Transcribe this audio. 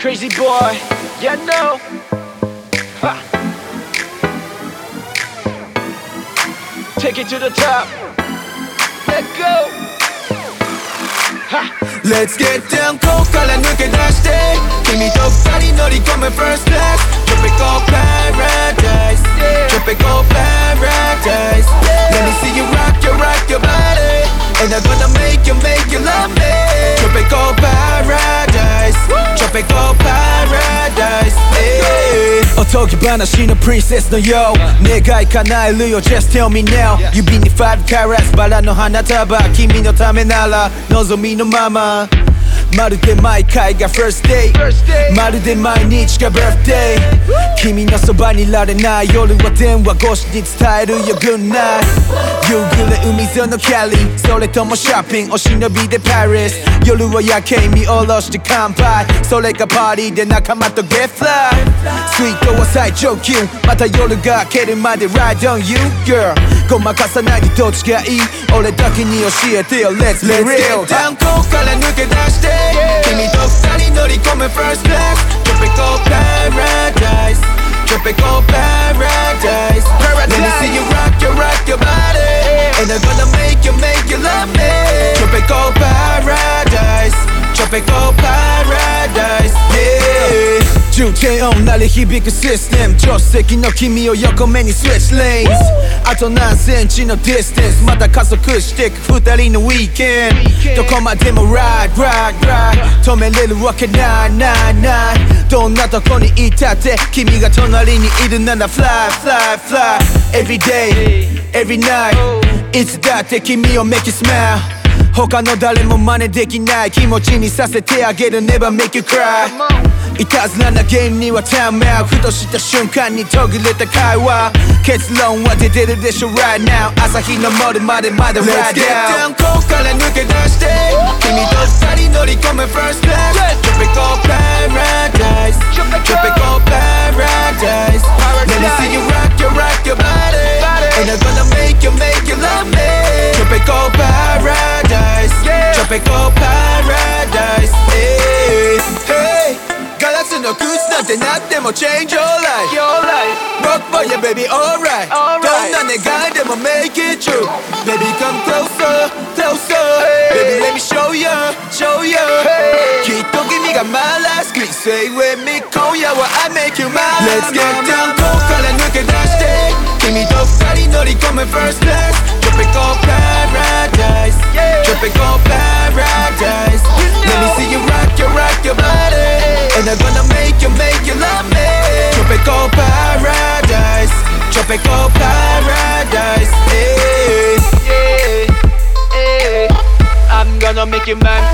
Crazy boy, yeah, know. Ha. Take it to the top. let go. Let's get down, go, color, look at that day. Give me dope, sorry, no, they come in first class. Tropical paradise, tropical paradise. Let me see you rock, you rock your body. And I'm gonna make you, make you love me. Tropical paradise, tropical yeah. おとぎ話のプリンセスのよう願い叶えるよ Just tell me now 指に5 carats バラの花束君のためなら望みのまま まるで毎回が first day まるで毎日が birthday 君のそばにいられない夜は電話越しに伝えるよ。Good night 夕暮れ海沿いのキャリーそれともショッピングお忍びでパリス夜は夜景見下ろして乾杯。それがパーティーで仲間と get fly スイートは最上級。また夜が明けるまで ride on you girl ごまかさないでどっちがいい俺だけに教えてよ Let's be real 炭鉱から抜け出して君と二人乗り込む first class Tropical paradise Tropical paradise Let me see you rock your rock your body And I'm gonna make you make you love me Tropical paradise Tropical paradise 重低音鳴り響くシステム。助手席の君を横目にスイッチレインズ。あと何センチのディスタンス。また加速してく。二人のウィーケンドどこまでも ride ride ride 止めれるわけないないない。どんなとこにいたって君が隣にいるなら fly fly fly Every day every night いつだって君を make you smile 他の誰も真似できない。気持ちにさせてあげる。Never make you cry いたずらなゲームにはタイムアウトふとした瞬間に途切れた会話結論は出てるでしょ right now 朝日の森までまだ ride down ここから抜け出して君と二人乗り込む first class Tropical paradise Tropical paradise Let me see you rock your rock your body And I'm gonna make you make you love me Tropical paradise Tropical paradise の靴なんてなっても change your life Your life. Rock for you baby alright Alright. どんな願いでも make it true Baby come closer, closer Hey. Baby let me show you, show you Hey. きっと君が my last queen Say with me 今夜は I make you mine Let's get down ここから抜け出して君と二人乗り込む first class Tropical paradise tropical paradise. Hey, hey, hey. I'm gonna make you mine.